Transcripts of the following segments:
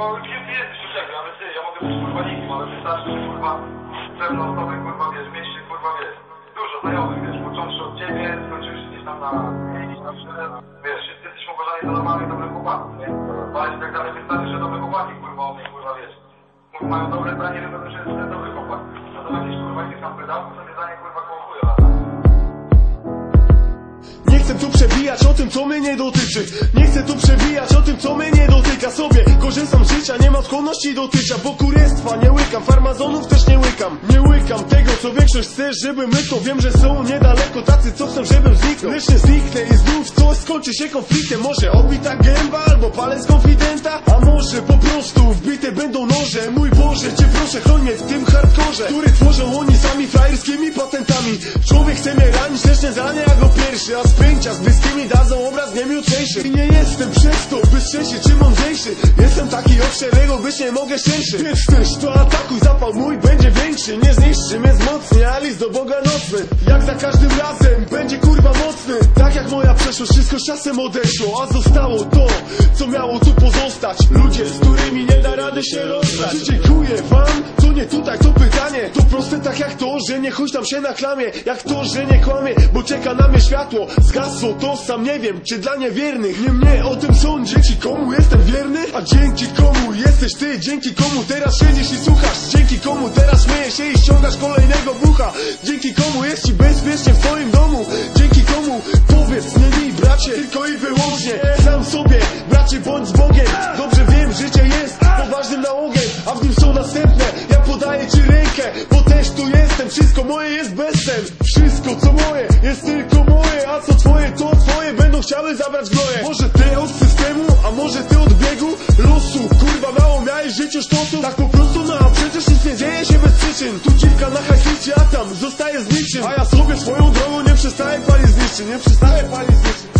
bo już jest, jest szczuczek, ale ty, ja mogę być kurwa nikim, ale wystarczy, że kurwa pewną osobę kurwa wiesz, mieć się kurwa wiesz, dużo znajomych, wiesz, począwszy od ciebie, skończywszy gdzieś tam na, na wiesz, wszyscy jesteśmy uważani za normalnych, dobrych chłopaków, nie? Ale tak dalej, wystarczy, że dobre chłopaki kurwa o mnie kurwa wiesz, kurwa mają dobre zdanie, wiem, że to jest dobry chłopak, a to będziesz kurwa jakiś tam pedałku, sobie zdanie kurwa koło chcę tu przewijać o tym, co mnie nie dotyczy. Nie chcę tu przewijać o tym, co mnie nie dotyka. Sobie korzystam z życia, nie mam skłonności do tycia Bo kurestwa nie łykam, farmazonów też nie łykam. Nie łykam tego, co większość chce, żeby to Wiem, że są niedaleko tacy, co chcą, żebym zniknął. Lecz nie zniknę i znów coś skończy się konfliktem. Może obita gęba, albo palec konfidenta A może po prostu wbite będą noże. Mój Boże, Cię proszę, chroń mnie w tym Który tworzą oni sami frajerskimi patentami. Człowiek chce mnie ranić, lecz nie zarania ja go pierwszy A spięcia z bliskimi dadzą obraz dniem jutrzejszy I nie jestem przez to bystrzejszy czy mądrzejszy Jestem taki od szeregu, byś nie mogę szczęszy Jesteś, to atakuj, zapał mój będzie większy. Nie zniszczy mnie wzmocni, a list do Boga nocny. Jak za każdym razem, będzie kurwa mocny. Tak jak moja przeszłość, wszystko z czasem odeszło A zostało to, co miało tu pozostać. Ludzie, z którymi nie rady się rozstać. Dziękuję wam, co nie tutaj, to pytanie. To proste tak jak to, że nie chuś tam się na klamie. Jak to, że nie kłamie, bo czeka na mnie światło. Zgasło to, sam nie wiem, czy dla niewiernych. Nie mnie o tym sądzi, ci komu jestem wierny? A dzięki komu jesteś ty, dzięki komu teraz siedzisz i słuchasz? Dzięki komu teraz śmiejesz się i ściągasz kolejnego bucha? Dzięki komu jest ci bezpiecznie w twoim domu? Dzięki komu, powiedz nie mi bracie, tylko i wyłącznie Sam sobie, bracie bądź z Bogiem. Dobrze Wszystko co moje jest tylko moje A co twoje to twoje będą chciały zabrać gloję Może ty od systemu, a może ty od biegu Losu, kurwa mało miałeś w życiu sztosu Tak po prostu, no a przecież nic nie dzieje się bez przyczyn. Tu dziwka na hajsicie, a tam zostaje z niczym A ja sobie swoją drogą nie przestaję palić zniszczy Nie przestaję palić zniszczy Dzięki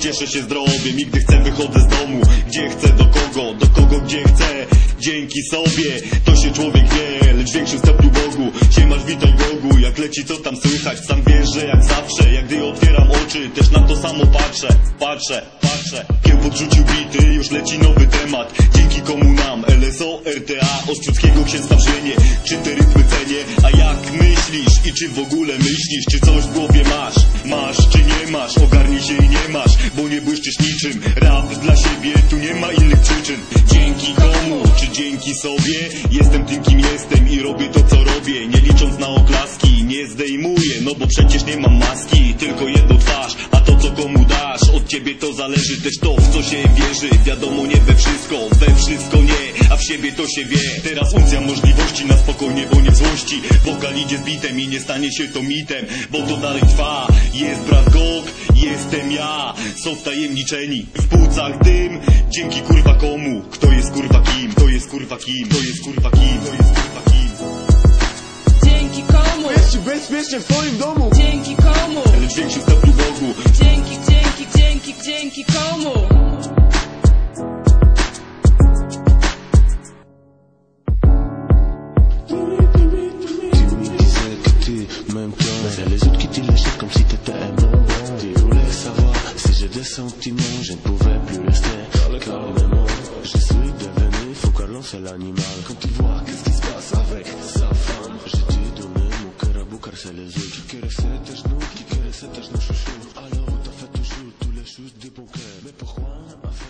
Cieszę się zdrowiem i gdy chcę wychodzę z domu. Gdzie chcę, do kogo, do kogo, gdzie chcę? Dzięki sobie, to się człowiek wie Lecz w większym stopniu Bogu. Siemasz, witaj Bogu, jak leci co tam słychać? Sam wiesz, że jak zawsze, jak gdy otwieram oczy Też na to samo patrzę, patrzę, patrzę. Kieł podrzucił bity, już leci nowy temat. Dzięki komu nam, LSO, RTA Ostruckiego księstwa wrzenie Czy te rytmy cenię, a jak myślisz? I czy w ogóle myślisz, czy coś w głowie masz? Masz, czy nie masz, ogarnij się i nie masz Bo nie błyszczysz niczym. Rap dla siebie, tu nie ma innych przyczyn. Dzięki komu, czy dzięki sobie? Jestem tym kim jestem i robię to co robię Nie licząc na oklaski, nie zdejmuję No bo przecież nie mam maski, tylko jedną twarz. A to co komu dasz, od ciebie to zależy. Też to w co się wierzy, wiadomo nie we wszystko We wszystko nie, a w siebie to się wie. Teraz uncja możliwości na spokojnie, bo nie w złości. Wokal idzie z bitem i nie stanie się to mitem Bo to dalej trwa, jest brat Gok, jestem ja Są wtajemniczeni, w płucach dym. Dzięki kurwa komu, kto jest kurwa kim? Kto jest kurwa kim, kto jest kurwa kim? Kto jest kurwa kim Dzięki komu? Jest ci bezpiecznie w twoim domu Dzięki komu? Stopniu Bogu Dzięki, dzięki, dzięki, dzięki komu? Tu me disais que tu m'aimes tant Mais c'est les autres qui te lâchaient comme si t'étais un bonbon Tu voulais savoir si j'ai des sentiments Je ne pouvais plus rester calmement Je suis devenu fou l'animal Quand tu vois qu'est-ce qui se passe avec sa femme Bye.